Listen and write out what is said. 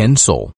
pencil.